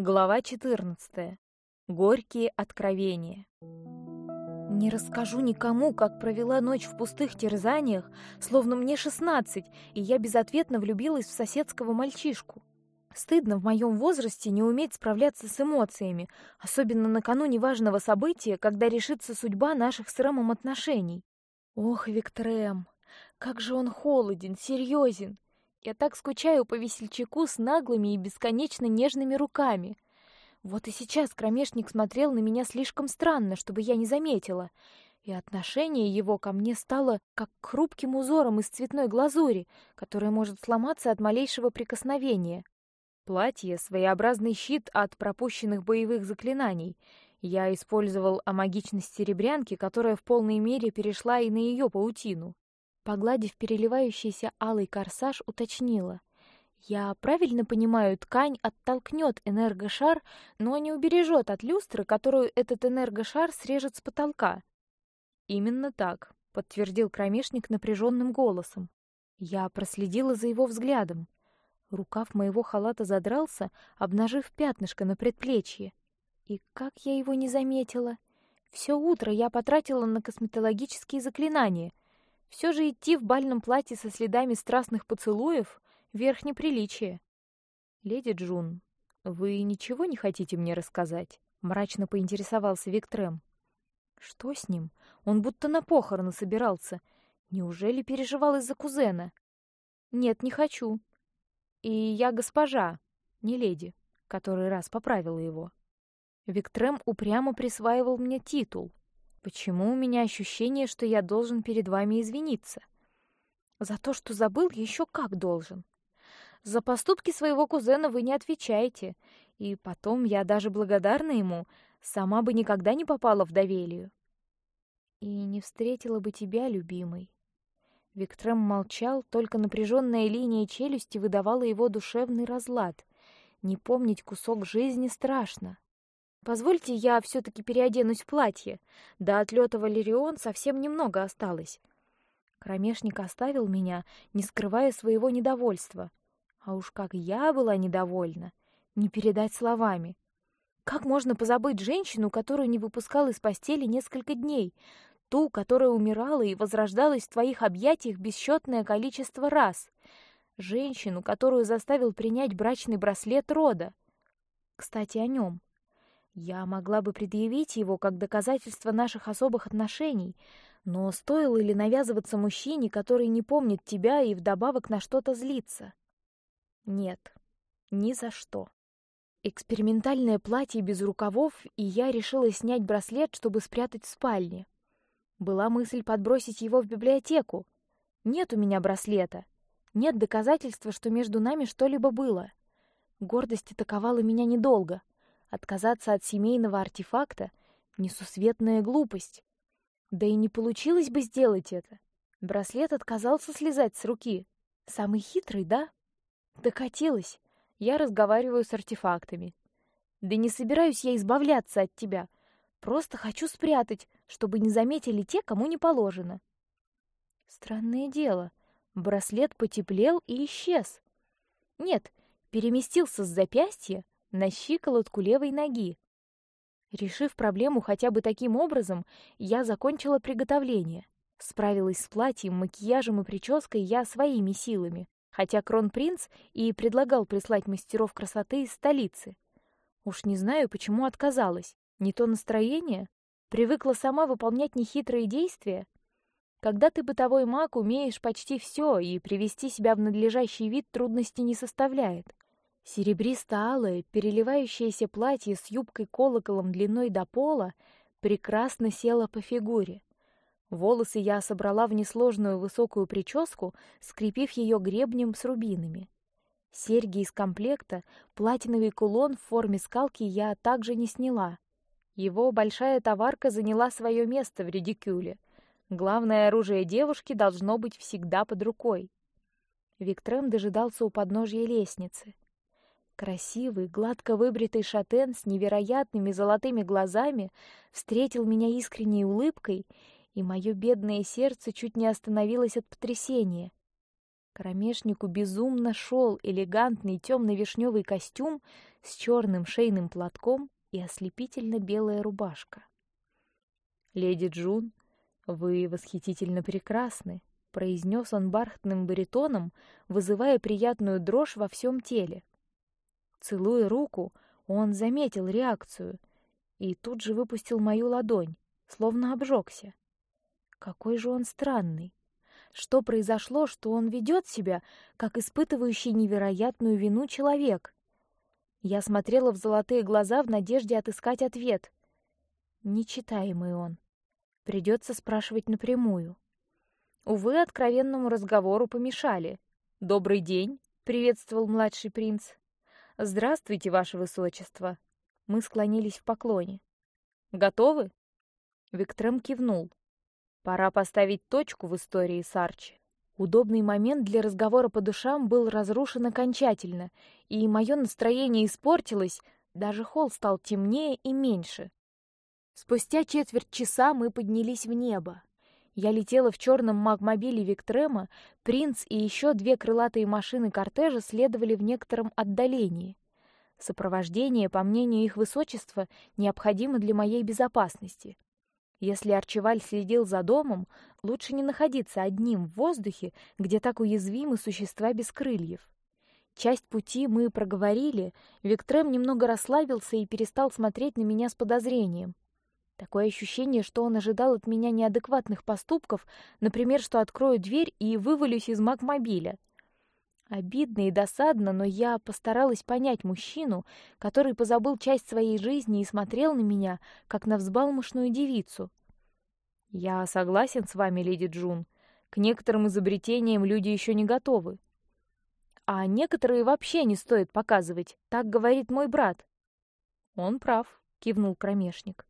Глава 14. Горькие откровения. Не расскажу никому, как провела ночь в пустых терзаниях, словно мне шестнадцать, и я безответно влюбилась в соседского мальчишку. Стыдно в моем возрасте не уметь справляться с эмоциями, особенно накануне важного события, когда решится судьба наших с Рэмом отношений. Ох, Виктрем, как же он холоден, серьезен. Я так скучаю по весельчаку с наглыми и бесконечно нежными руками. Вот и сейчас кромешник смотрел на меня слишком странно, чтобы я не заметила, и отношение его ко мне стало как к хрупким узорам из цветной глазури, которая может сломаться от малейшего прикосновения. Платье — своеобразный щит от пропущенных боевых заклинаний. Я использовал амагичность серебрянки, которая в полной мере перешла и на ее паутину. Погладив переливающийся алый корсаж, уточнила: "Я правильно понимаю, ткань оттолкнет энергошар, но не убережет от люстры, которую этот энергошар срежет с потолка?" "Именно так", подтвердил кромешник напряженным голосом. Я проследила за его взглядом. Рукав моего халата задрался, обнажив пятнышко на предплечье. И как я его не заметила? Все утро я потратила на косметологические заклинания — все же идти в бальном платье со следами страстных поцелуев — верх неприличия. «Леди Джун, вы ничего не хотите мне рассказать?» — мрачно поинтересовался Виктрем. «Что с ним? Он будто на похороны собирался. Неужели переживал из-за кузена?» «Нет, не хочу. И я госпожа, не леди», — который раз поправила его. Виктрем упрямо присваивал мне титул, Почему у меня ощущение, что я должен перед вами извиниться? За то, что забыл, еще как должен. За поступки своего кузена вы не отвечаете, и потом я даже благодарна ему, сама бы никогда не попала в Давелию. И не встретила бы тебя, любимый. Виктрем молчал, только напряженная линия челюсти выдавала его душевный разлад. Не помнить кусок жизни страшно. Позвольте, я все-таки переоденусь в платье. До отлета Валерион совсем немного осталось. Кромешник оставил меня, не скрывая своего недовольства. А уж как я была недовольна, не передать словами. Как можно позабыть женщину, которую не выпускал из постели несколько дней, ту, которая умирала и возрождалась в твоих объятиях бесчетное количество раз, женщину, которую заставил принять брачный браслет рода. Кстати, о нем. Я могла бы предъявить его как доказательство наших особых отношений, но стоило ли навязываться мужчине, который не помнит тебя и вдобавок на что-то злится? Нет, ни за что. Экспериментальное платье без рукавов, и я решила снять браслет, чтобы спрятать в спальне. Была мысль подбросить его в библиотеку. Нет у меня браслета, нет доказательства, что между нами что-либо было. Гордость атаковала меня недолго. Отказаться от семейного артефакта — несусветная глупость. Да и не получилось бы сделать это. Браслет отказался слезать с руки. Самый хитрый, да? Докатилась. Я разговариваю с артефактами. Да не собираюсь я избавляться от тебя. Просто хочу спрятать, чтобы не заметили те, кому не положено. Странное дело. Браслет потеплел и исчез. Нет, переместился с запястья на щиколотку левой ноги. Решив проблему хотя бы таким образом, я закончила приготовление. Справилась с платьем, макияжем и прической я своими силами, хотя кронпринц и предлагал прислать мастеров красоты из столицы. Уж не знаю, почему отказалась. Не то настроение, привыкла сама выполнять нехитрые действия. Когда ты бытовой маг, умеешь почти все, и привести себя в надлежащий вид трудности не составляет. Серебристо-алое, переливающееся платье с юбкой-колоколом длиной до пола прекрасно село по фигуре. Волосы я собрала в несложную высокую прическу, скрепив ее гребнем с рубинами. Серьги из комплекта, платиновый кулон в форме скалки я также не сняла. Его большая товарка заняла свое место в редикюле. Главное оружие девушки должно быть всегда под рукой. Виктрем дожидался у подножья лестницы. Красивый, гладко выбритый шатен с невероятными золотыми глазами встретил меня искренней улыбкой, и мое бедное сердце чуть не остановилось от потрясения. Кромешнику безумно шел элегантный темно-вишневый костюм с черным шейным платком и ослепительно белая рубашка. Леди Джун, вы восхитительно прекрасны, произнес он бархатным баритоном, вызывая приятную дрожь во всем теле. Целуя руку, он заметил реакцию и тут же выпустил мою ладонь, словно обжегся. Какой же он странный! Что произошло, что он ведет себя, как испытывающий невероятную вину человек? Я смотрела в золотые глаза в надежде отыскать ответ. Нечитаемый он. Придется спрашивать напрямую. Увы, откровенному разговору помешали. Добрый день, приветствовал младший принц. Здравствуйте, ваше высочество. Мы склонились в поклоне. Готовы? Виктрем кивнул. Пора поставить точку в истории Сарчи. Удобный момент для разговора по душам был разрушен окончательно, и мое настроение испортилось. Даже холл стал темнее и меньше. Спустя четверть часа мы поднялись в небо. Я летела в черном магмобиле Виктрема, принц и еще две крылатые машины кортежа следовали в некотором отдалении. Сопровождение, по мнению их высочества, необходимо для моей безопасности. Если Арчеваль следил за домом, лучше не находиться одним в воздухе, где так уязвимы существа без крыльев. Часть пути мы проговорили, Виктрем немного расслабился и перестал смотреть на меня с подозрением. Такое ощущение, что он ожидал от меня неадекватных поступков, например, что открою дверь и вывалюсь из магмобиля. Обидно и досадно, но я постаралась понять мужчину, который позабыл часть своей жизни и смотрел на меня, как на взбалмошную девицу. Я согласен с вами, леди Джун. К некоторым изобретениям люди еще не готовы. А некоторые вообще не стоит показывать, так говорит мой брат. Он прав, кивнул кромешник.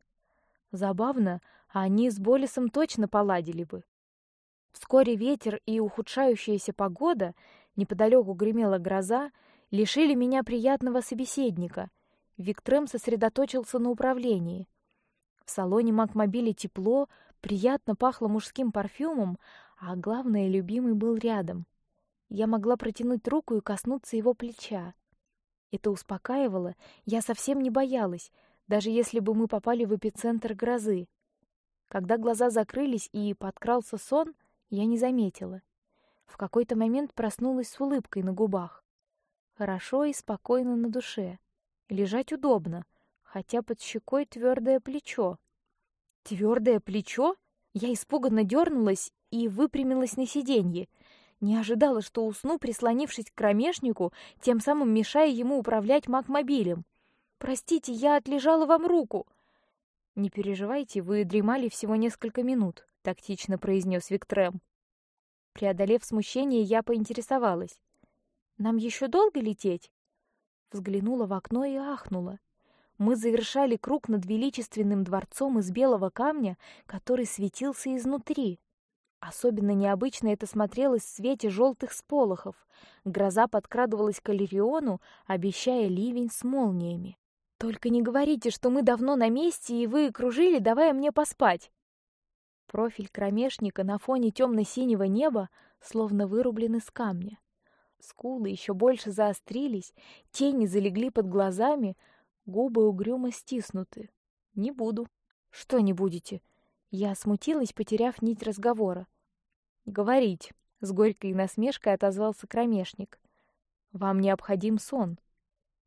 Забавно, а они с Болесом точно поладили бы. Вскоре ветер и ухудшающаяся погода, неподалеку гремела гроза, лишили меня приятного собеседника. Виктрем сосредоточился на управлении. В салоне Макмобиля тепло, приятно пахло мужским парфюмом, а главное, любимый был рядом. Я могла протянуть руку и коснуться его плеча. Это успокаивало, я совсем не боялась, даже если бы мы попали в эпицентр грозы. Когда глаза закрылись и подкрался сон, я не заметила. В какой-то момент проснулась с улыбкой на губах. Хорошо и спокойно на душе. Лежать удобно, хотя под щекой твердое плечо. Твердое плечо? Я испуганно дернулась и выпрямилась на сиденье. Не ожидала, что усну, прислонившись к кромешнику, тем самым мешая ему управлять макмобилем. Простите, я отлежала вам руку. Не переживайте, вы дремали всего несколько минут, тактично произнес Виктрем. Преодолев смущение, я поинтересовалась: нам еще долго лететь? Взглянула в окно и ахнула. Мы завершали круг над величественным дворцом из белого камня, который светился изнутри. Особенно необычно это смотрелось в свете желтых сполохов. Гроза подкрадывалась к Алириону, обещая ливень с молниями. Только не говорите, что мы давно на месте и вы кружили, давая мне поспать. Профиль кромешника на фоне темно-синего неба словно вырублен из камня. Скулы еще больше заострились, тени залегли под глазами, губы угрюмо стиснуты. Не буду. Что не будете? Я смутилась, потеряв нить разговора. Говорить. С горькой насмешкой отозвался кромешник. Вам необходим сон.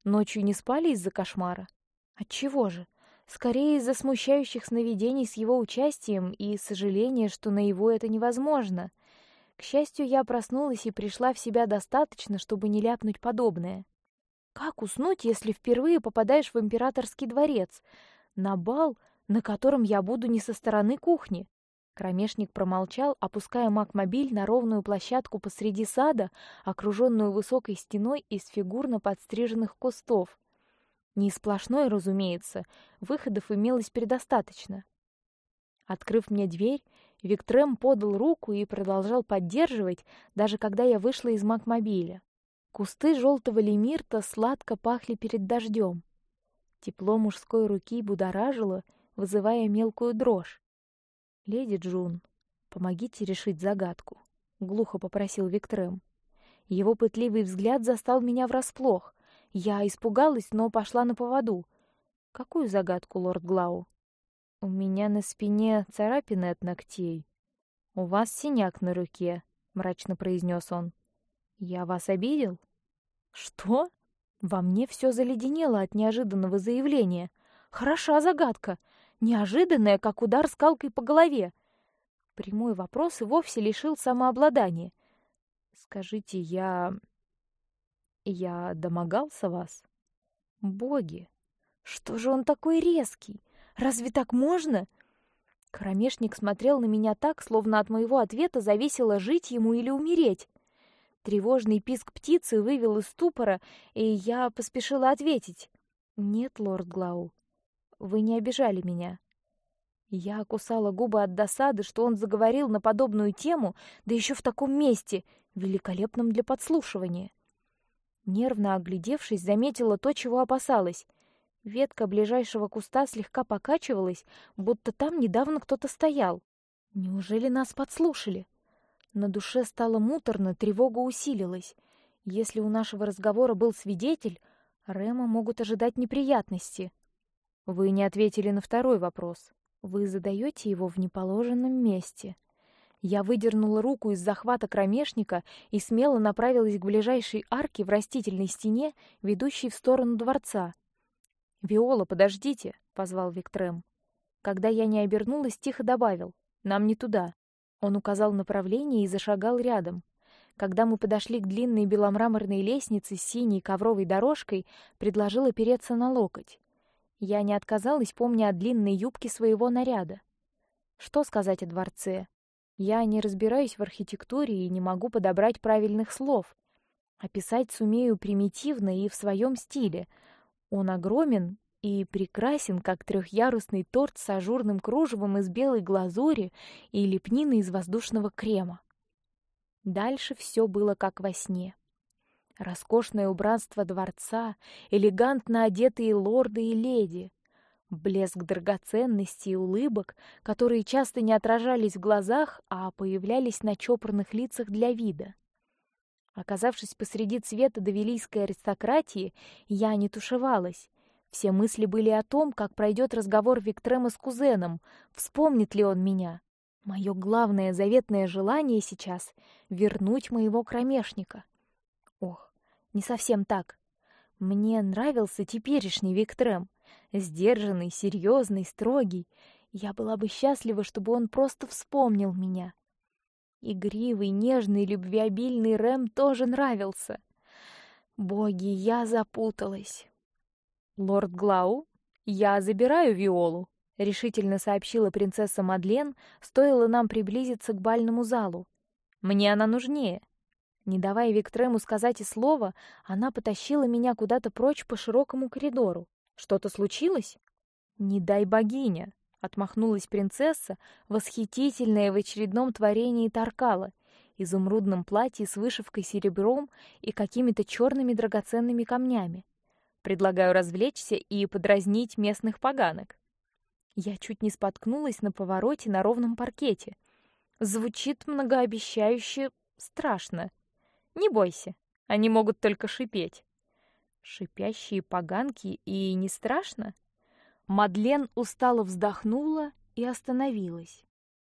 Ночью не спали из-за кошмара? От чего же? Скорее из-за смущающих сновидений с его участием и сожаления, что на его это невозможно. К счастью, я проснулась и пришла в себя достаточно, чтобы не ляпнуть подобное. Как уснуть, если впервые попадаешь в императорский дворец, на бал, на котором я буду не со стороны кухни? Кромешник промолчал, опуская макмобиль на ровную площадку посреди сада, окруженную высокой стеной из фигурно подстриженных кустов. Не сплошной, разумеется, выходов имелось предостаточно. Открыв мне дверь, Виктрем подал руку и продолжал поддерживать, даже когда я вышла из макмобиля. Кусты желтого лемирта сладко пахли перед дождем. Тепло мужской руки будоражило, вызывая мелкую дрожь. Леди Джун, помогите решить загадку, глухо попросил Виктрем. Его пытливый взгляд застал меня врасплох. Я испугалась, но пошла на поводу. Какую загадку, лорд Глау? У меня на спине царапины от ногтей. У вас синяк на руке, мрачно произнес он. Я вас обидел? Что? Во мне все заледенело от неожиданного заявления. Хороша загадка, неожиданная, как удар скалкой по голове. Прямой вопрос и вовсе лишил самообладания. Скажите, я я домогался вас? Боги, что же он такой резкий? Разве так можно? Кромешник смотрел на меня так, словно от моего ответа зависело жить ему или умереть. Тревожный писк птицы вывел из ступора, и я поспешила ответить: "Нет, лорд Глау, вы не обижали меня". Я кусала губы от досады, что он заговорил на подобную тему, да еще в таком месте, великолепном для подслушивания. Нервно оглядевшись, заметила то, чего опасалась. Ветка ближайшего куста слегка покачивалась, будто там недавно кто-то стоял. Неужели нас подслушали? На душе стало муторно, тревога усилилась. Если у нашего разговора был свидетель, Рема могут ожидать неприятности. Вы не ответили на второй вопрос. Вы задаете его в неположенном месте. Я выдернула руку из захвата кромешника и смело направилась к ближайшей арке в растительной стене, ведущей в сторону дворца. Виола, подождите, позвал Виктрем. Когда я не обернулась, тихо добавил: нам не туда. Он указал направление и зашагал рядом. Когда мы подошли к длинной беломраморной лестнице с синей ковровой дорожкой, предложил опереться на локоть. Я не отказалась, помня о длинной юбке своего наряда. Что сказать о дворце? Я не разбираюсь в архитектуре и не могу подобрать правильных слов. Описать сумею примитивно и в своем стиле, он огромен и прекрасен, как трехъярусный торт с ажурным кружевом из белой глазури и лепниной из воздушного крема. Дальше все было как во сне. Роскошное убранство дворца, элегантно одетые лорды и леди, блеск драгоценностей и улыбок, которые часто не отражались в глазах, а появлялись на чопорных лицах для вида. Оказавшись посреди цвета давилийской аристократии, я не тушевалась. Все мысли были о том, как пройдет разговор Виктрема с кузеном, вспомнит ли он меня. Мое главное заветное желание сейчас — вернуть моего кромешника. Не совсем так. Мне нравился теперешний Виктрем, сдержанный, серьезный, строгий. Я была бы счастлива, чтобы он просто вспомнил меня. Игривый, нежный, любвеобильный Рэм тоже нравился. Боги, я запуталась. Лорд Глау, я забираю Виолу, решительно сообщила принцесса Мадлен, стоило нам приблизиться к бальному залу. Мне она нужнее. Не давая Виктрему сказать и слова, она потащила меня куда-то прочь по широкому коридору. Что-то случилось? Не дай богиня, отмахнулась принцесса, восхитительная в очередном творении Таркала, изумрудном платье с вышивкой серебром и какими-то черными драгоценными камнями. Предлагаю развлечься и подразнить местных поганок. Я чуть не споткнулась на повороте на ровном паркете. Звучит многообещающе, страшно. Не бойся, они могут только шипеть. Шипящие поганки и не страшно? Мадлен устало вздохнула и остановилась.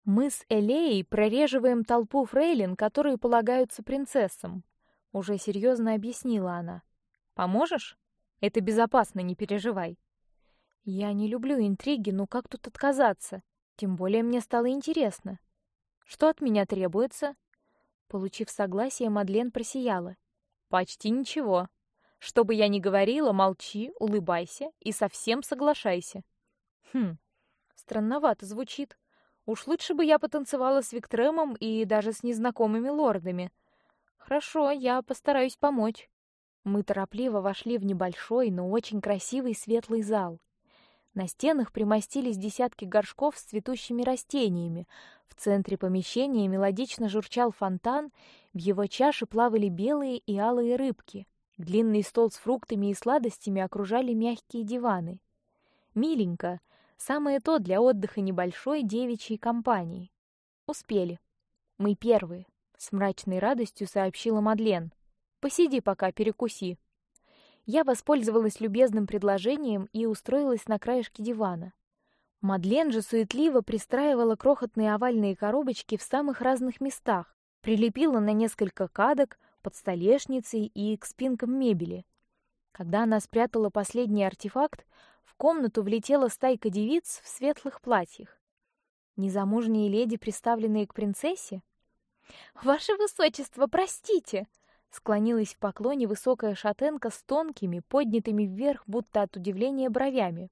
Мы с Элеей прореживаем толпу фрейлин, которые полагаются принцессам. Уже серьезно объяснила она. Поможешь? Это безопасно, не переживай. Я не люблю интриги, но как тут отказаться? Тем более мне стало интересно. Что от меня требуется? Получив согласие, Мадлен просияла. Почти ничего. Что бы я ни говорила, молчи, улыбайся и совсем соглашайся. Хм, странновато звучит. Уж лучше бы я потанцевала с Виктремом и даже с незнакомыми лордами. Хорошо, я постараюсь помочь. Мы торопливо вошли в небольшой, но очень красивый светлый зал. На стенах примостились десятки горшков с цветущими растениями. В центре помещения мелодично журчал фонтан, в его чаше плавали белые и алые рыбки. Длинный стол с фруктами и сладостями окружали мягкие диваны. Миленько, самое то для отдыха небольшой девичьей компании. Успели. Мы первые, с мрачной радостью сообщила Мадлен. Посиди пока, перекуси. Я воспользовалась любезным предложением и устроилась на краешке дивана. Мадлен же суетливо пристраивала крохотные овальные коробочки в самых разных местах, прилепила на несколько кадок, под столешницей и к спинкам мебели. Когда она спрятала последний артефакт, в комнату влетела стайка девиц в светлых платьях. Незамужние леди, представленные к принцессе. Ваше высочество, простите, склонилась в поклоне высокая шатенка с тонкими, поднятыми вверх, будто от удивления бровями.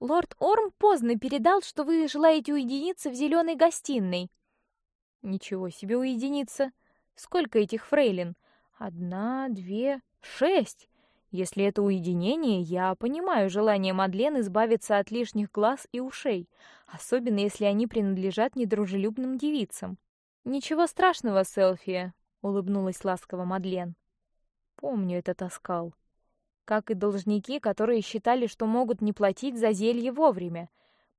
Лорд Орм поздно передал, что вы желаете уединиться в зеленой гостиной. Ничего себе уединиться! Сколько этих фрейлин? Одна, две, шесть. Если это уединение, я понимаю желание Мадлен избавиться от лишних глаз и ушей, особенно если они принадлежат недружелюбным девицам. Ничего страшного, Селфия, улыбнулась ласково Мадлен. Помню этот оскал. Как и должники, которые считали, что могут не платить за зелье вовремя.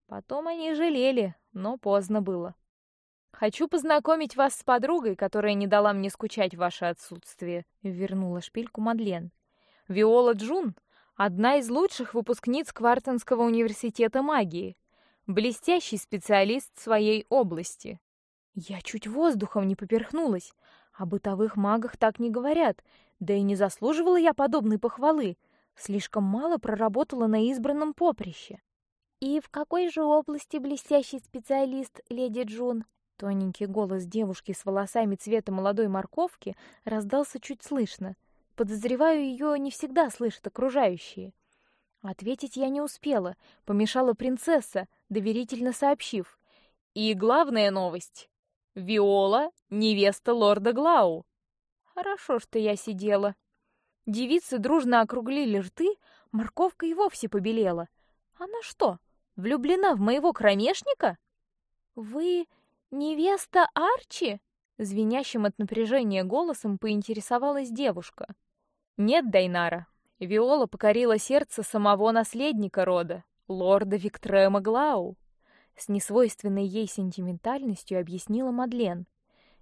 Потом они жалели, но поздно было. Хочу познакомить вас с подругой, которая не дала мне скучать в ваше отсутствие, вернула шпильку Мадлен. Виола Джун, одна из лучших выпускниц Квартенского университета магии, блестящий специалист в своей области. Я чуть воздухом не поперхнулась. О бытовых магах так не говорят, да и не заслуживала я подобной похвалы. Слишком мало проработала на избранном поприще. И в какой же области блестящий специалист, леди Джун? Тоненький голос девушки с волосами цвета молодой морковки раздался чуть слышно. Подозреваю, ее не всегда слышат окружающие. Ответить я не успела, помешала принцесса, доверительно сообщив: "И главная новость: Виола невеста лорда Глау". Хорошо, что я сидела. Девицы дружно округлили рты, морковка и вовсе побелела. Она что, влюблена в моего кромешника? Вы невеста Арчи? Звенящим от напряжения голосом поинтересовалась девушка. Нет, Дайнара. Виола покорила сердце самого наследника рода, лорда Виктрема Глау. С несвойственной ей сентиментальностью объяснила Мадлен.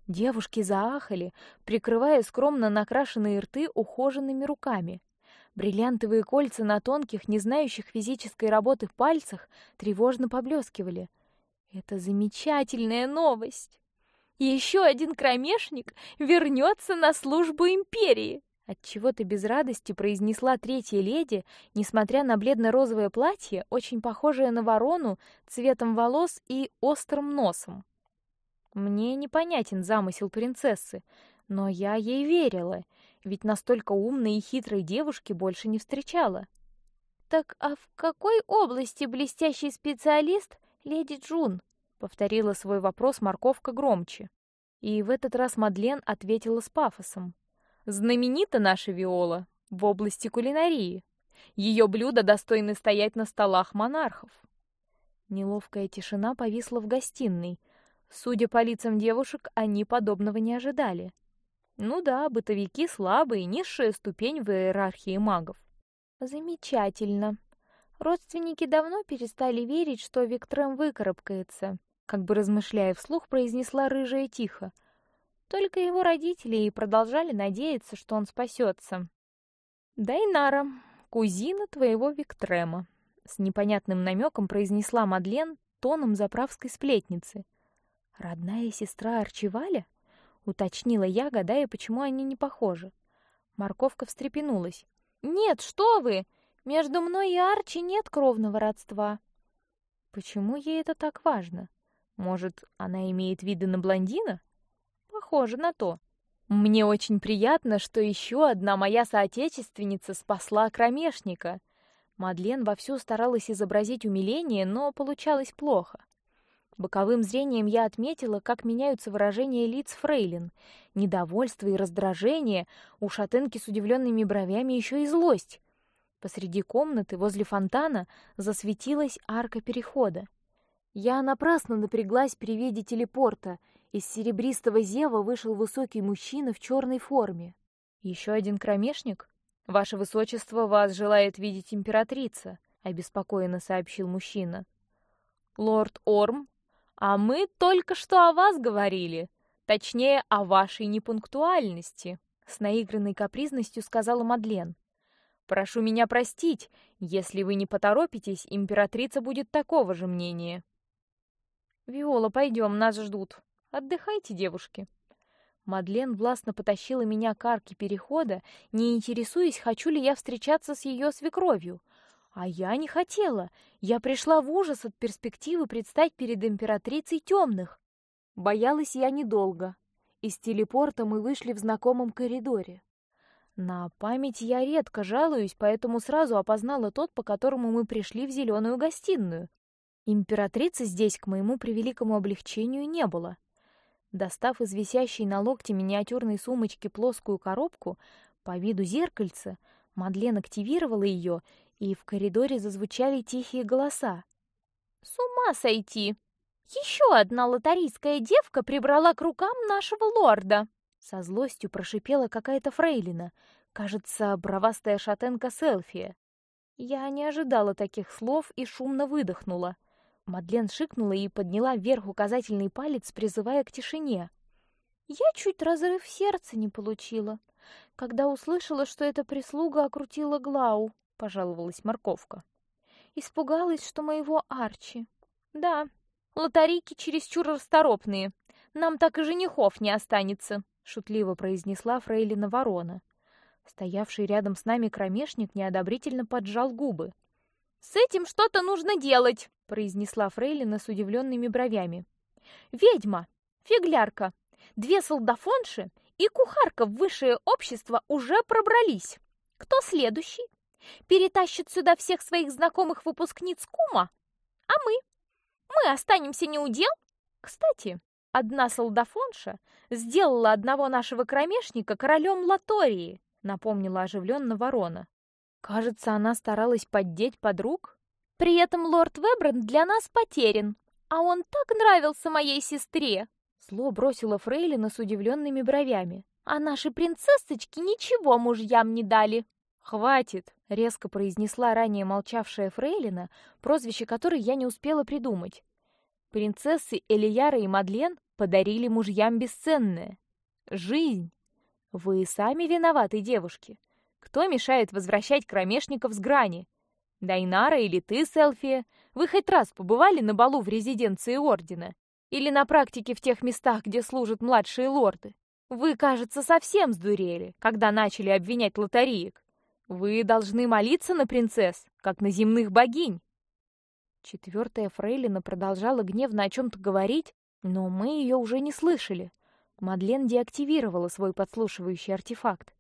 Девушки заахали, прикрывая скромно накрашенные рты ухоженными руками. Бриллиантовые кольца на тонких, не знающих физической работы пальцах тревожно поблескивали. Это замечательная новость. Еще один кромешник вернется на службу империи. От чего-то без радости произнесла третья леди, несмотря на бледно-розовое платье, очень похожее на ворону, цветом волос и острым носом. Мне непонятен замысел принцессы, но я ей верила, ведь настолько умной и хитрой девушки больше не встречала. Так а в какой области блестящий специалист леди Джун? повторила свой вопрос морковка громче. И в этот раз Мадлен ответила с пафосом. Знаменита наша Виола в области кулинарии. Ее блюда достойны стоять на столах монархов. Неловкая тишина повисла в гостиной. Судя по лицам девушек, они подобного не ожидали. Ну да, бытовики слабые, низшая ступень в иерархии магов. Замечательно. Родственники давно перестали верить, что Виктрем выкарабкается как бы размышляя вслух, произнесла рыжая тихо. Только его родители и продолжали надеяться, что он спасется. Дайнара, кузина твоего Виктрема, с непонятным намеком произнесла Мадлен тоном заправской сплетницы. Родная сестра Арчиваля? уточнила я, гадая, почему они не похожи. Морковка встрепенулась. Нет, что вы? Между мной и Арчи нет кровного родства. Почему ей это так важно? Может, она имеет виды на блондина? Похоже на то. Мне очень приятно, что еще одна моя соотечественница спасла кромешника. Мадлен вовсю старалась изобразить умиление, но получалось плохо. Боковым зрением я отметила, как меняются выражения лиц фрейлин: недовольство и раздражение, у шатенки с удивленными бровями еще и злость. Посреди комнаты возле фонтана засветилась арка перехода. Я напрасно напряглась при виде телепорта. Из серебристого зева вышел высокий мужчина в черной форме. Еще один кромешник? Ваше высочество вас желает видеть императрица, обеспокоенно сообщил мужчина. Лорд Орм, а мы только что о вас говорили, точнее о вашей непунктуальности. С наигранной капризностью сказала Мадлен. Прошу меня простить, если вы не поторопитесь, императрица будет такого же мнения. Виола, пойдем, нас ждут. Отдыхайте, девушки. Мадлен властно потащила меня к арке перехода, не интересуясь, хочу ли я встречаться с ее свекровью. А я не хотела. Я пришла в ужас от перспективы предстать перед императрицей темных. Боялась я недолго. Из телепорта мы вышли в знакомом коридоре. На память я редко жалуюсь, поэтому сразу опознала тот, по которому мы пришли в зеленую гостиную. Императрицы здесь, к моему превеликому облегчению, не было. Достав из висящей на локте миниатюрной сумочки плоскую коробку, по виду зеркальце, Мадлен активировала ее, и в коридоре зазвучали тихие голоса. С ума сойти! Еще одна лотарийская девка прибрала к рукам нашего лорда. Со злостью прошипела какая-то фрейлина, кажется, бравастая шатенка Селфия. Я не ожидала таких слов и шумно выдохнула. Мадлен шикнула и подняла вверх указательный палец, призывая к тишине. Я чуть разрыв сердца не получила, когда услышала, что эта прислуга окрутила Глау, пожаловалась морковка. Испугалась, что моего Арчи. Да, Лотарики чересчур расторопные. Нам так и женихов не останется, шутливо произнесла фрейлина Ворона. Стоявший рядом с нами кромешник неодобрительно поджал губы. С этим что-то нужно делать, произнесла фрейлина с удивленными бровями. Ведьма, фиглярка, две солдафонши и кухарка в высшее общество уже пробрались. Кто следующий? Перетащит сюда всех своих знакомых выпускниц кума, а мы мы останемся не у дел? Кстати, одна солдафонша сделала одного нашего кромешника королем Латории, напомнила оживленно ворона. Кажется, она старалась поддеть подруг. При этом лорд Вебран для нас потерян, а он так нравился моей сестре. Зло бросила Фрейлина с удивленными бровями. А наши принцессочки ничего мужьям не дали. Хватит, резко произнесла ранее молчавшая Фрейлина, прозвище которой я не успела придумать. Принцессы Элияра и Мадлен подарили мужьям бесценное жизнь. Вы сами виноваты, девушки. Кто мешает возвращать кромешников с грани? Дайнара или ты, Селфия? Вы хоть раз побывали на балу в резиденции ордена или на практике в тех местах, где служат младшие лорды? Вы, кажется, совсем сдурели, когда начали обвинять лотариек. Вы должны молиться на принцесс, как на земных богинь. Четвертая фрейлина продолжала гневно о чем-то говорить, но мы ее уже не слышали. Мадлен деактивировала свой подслушивающий артефакт.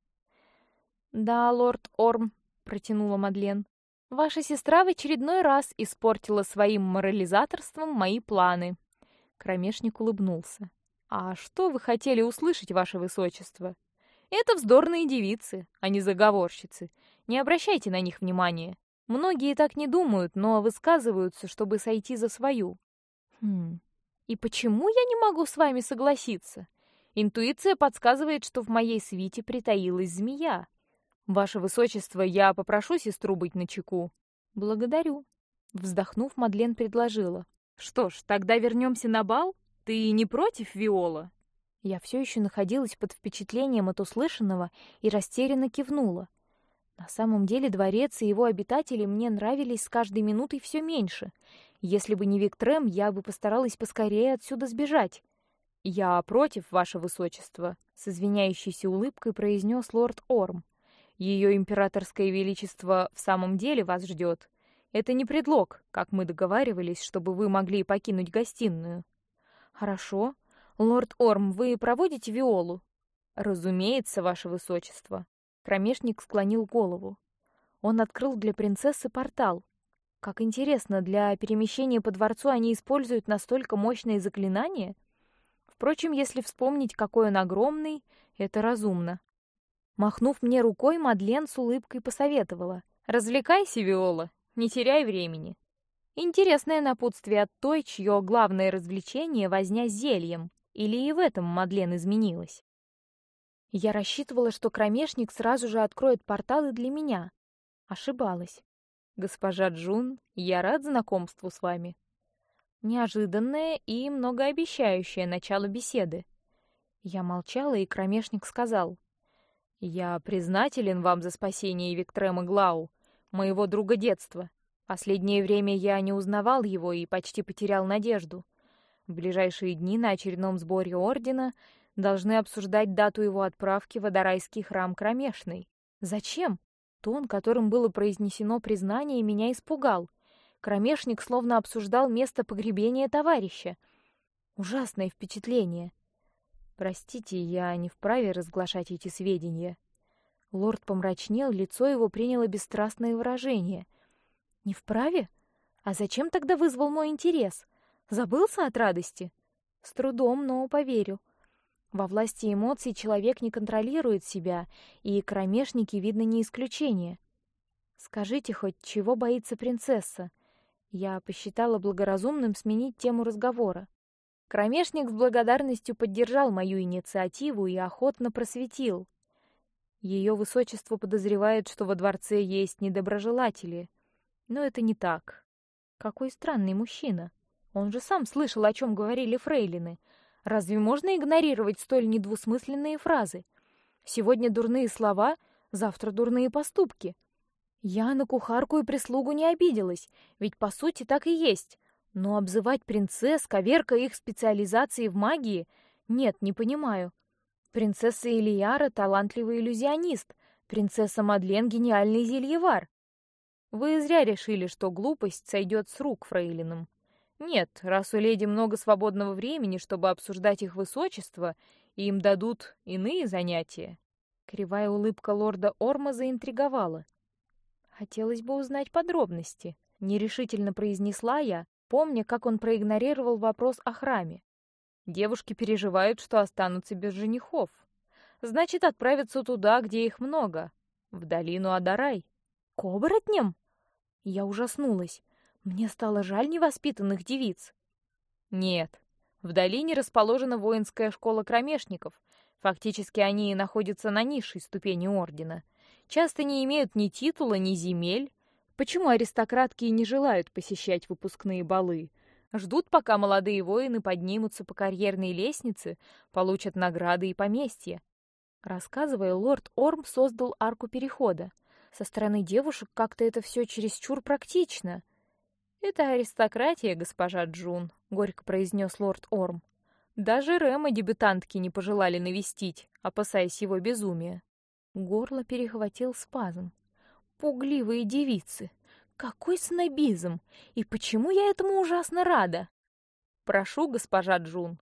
Да, лорд Орм, протянула Мадлен. Ваша сестра в очередной раз испортила своим морализаторством мои планы. Кромешник улыбнулся. А что вы хотели услышать, ваше высочество? Это вздорные девицы, а не заговорщицы. Не обращайте на них внимания. Многие так не думают, но высказываются, чтобы сойти за свою. Хм. И почему я не могу с вами согласиться? Интуиция подсказывает, что в моей свите притаилась змея. Ваше высочество, я попрошу сестру быть начеку. Благодарю. Вздохнув, Мадлен предложила: "Что ж, тогда вернемся на бал? Ты не против, Виола?" Я все еще находилась под впечатлением от услышанного и растерянно кивнула. На самом деле дворец и его обитатели мне нравились с каждой минутой все меньше. Если бы не Виктрем, я бы постаралась поскорее отсюда сбежать. Я против, ваше высочество, с извиняющейся улыбкой произнес лорд Орм. Ее императорское величество в самом деле вас ждет. Это не предлог, как мы договаривались, чтобы вы могли покинуть гостиную. Хорошо, Лорд Орм, вы проводите Виолу? Разумеется, ваше высочество. Кромешник склонил голову. Он открыл для принцессы портал. Как интересно, для перемещения по дворцу они используют настолько мощные заклинания. Впрочем, если вспомнить, какой он огромный, это разумно. Махнув мне рукой, Мадлен с улыбкой посоветовала: "Развлекайся, Виола, не теряй времени". Интересное напутствие от той, чье главное развлечение возня с зельем. Или и в этом Мадлен изменилась? Я рассчитывала, что кромешник сразу же откроет порталы для меня. Ошибалась. Госпожа Джун, я рад знакомству с вами. Неожиданное и многообещающее начало беседы. Я молчала, и кромешник сказал: Я признателен вам за спасение Виктрема Глау, моего друга детства. Последнее время я не узнавал его и почти потерял надежду. В ближайшие дни на очередном сборе ордена должны обсуждать дату его отправки в Адарайский храм Кромешный. Зачем? Тон, которым было произнесено признание, меня испугал. Кромешник словно обсуждал место погребения товарища. Ужасное впечатление. Простите, я не вправе разглашать эти сведения. Лорд помрачнел, лицо его приняло бесстрастное выражение. Не вправе? А зачем тогда вызвал мой интерес? Забылся от радости? С трудом, но поверю. Во власти эмоций человек не контролирует себя, и кромешники видно не исключение. Скажите хоть, чего боится принцесса? Я посчитала благоразумным сменить тему разговора. Кромешник с благодарностью поддержал мою инициативу и охотно просветил. Ее высочество подозревает, что во дворце есть недоброжелатели, но это не так. Какой странный мужчина! Он же сам слышал, о чем говорили фрейлины. Разве можно игнорировать столь недвусмысленные фразы? Сегодня дурные слова, завтра дурные поступки. Я на кухарку и прислугу не обиделась, ведь по сути так и есть. Но обзывать принцесс, коверка их специализации в магии, нет, не понимаю. Принцесса Ильяра талантливый иллюзионист, принцесса Мадлен гениальный зельевар. Вы зря решили, что глупость сойдет с рук фрейлинам. Нет, раз у леди много свободного времени, чтобы обсуждать их высочество, им дадут иные занятия. Кривая улыбка лорда Орма заинтриговала. Хотелось бы узнать подробности. Нерешительно произнесла я, помня, как он проигнорировал вопрос о храме. Девушки переживают, что останутся без женихов. Значит, отправятся туда, где их много, в долину Адарай. К оборотням? Я ужаснулась. Мне стало жаль невоспитанных девиц. Нет, в долине расположена воинская школа кромешников. Фактически они находятся на низшей ступени ордена. Часто не имеют ни титула, ни земель, Почему аристократки не желают посещать выпускные балы? Ждут, пока молодые воины поднимутся по карьерной лестнице, получат награды и поместья. Рассказывая, лорд Орм создал арку перехода. Со стороны девушек как-то это все чересчур практично. Это аристократия, госпожа Джун, горько произнес лорд Орм. Даже Рэма дебютантки не пожелали навестить, опасаясь его безумия. Горло перехватил спазм. Пугливые девицы. Какой снобизм! И почему я этому ужасно рада? Прошу, госпожа Джун.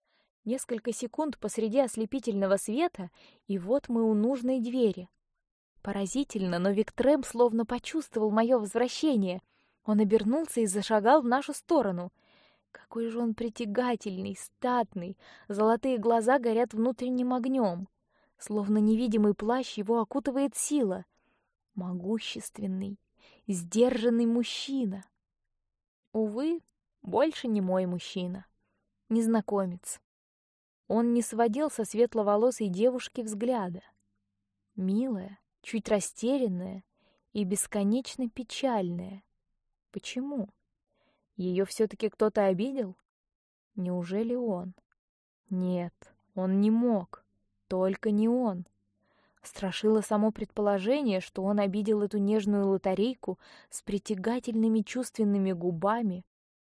Несколько секунд посреди ослепительного света, и вот мы у нужной двери. Поразительно, но Виктрем словно почувствовал мое возвращение. Он обернулся и зашагал в нашу сторону. Какой же он притягательный, статный, золотые глаза горят внутренним огнем, словно невидимый плащ его окутывает сила могущественный, сдержанный мужчина. Увы, больше не мой мужчина, незнакомец. Он не сводил со светловолосой девушки взгляда. Милая, чуть растерянная и бесконечно печальная. Почему? Ее все-таки кто-то обидел? Неужели он? Нет, он не мог. Только не он. Страшило само предположение, что он обидел эту нежную лотерейку с притягательными чувственными губами,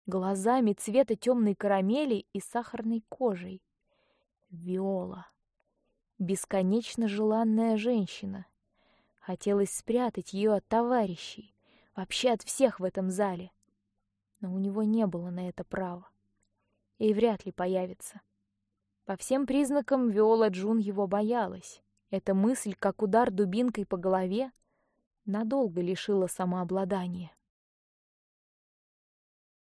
глазами цвета темной карамели и сахарной кожей. Виола. Бесконечно желанная женщина. Хотелось спрятать ее от товарищей, вообще от всех в этом зале. Но у него не было на это права. И вряд ли появится. По всем признакам Виола Джун его боялась. Эта мысль, как удар дубинкой по голове, надолго лишила самообладания.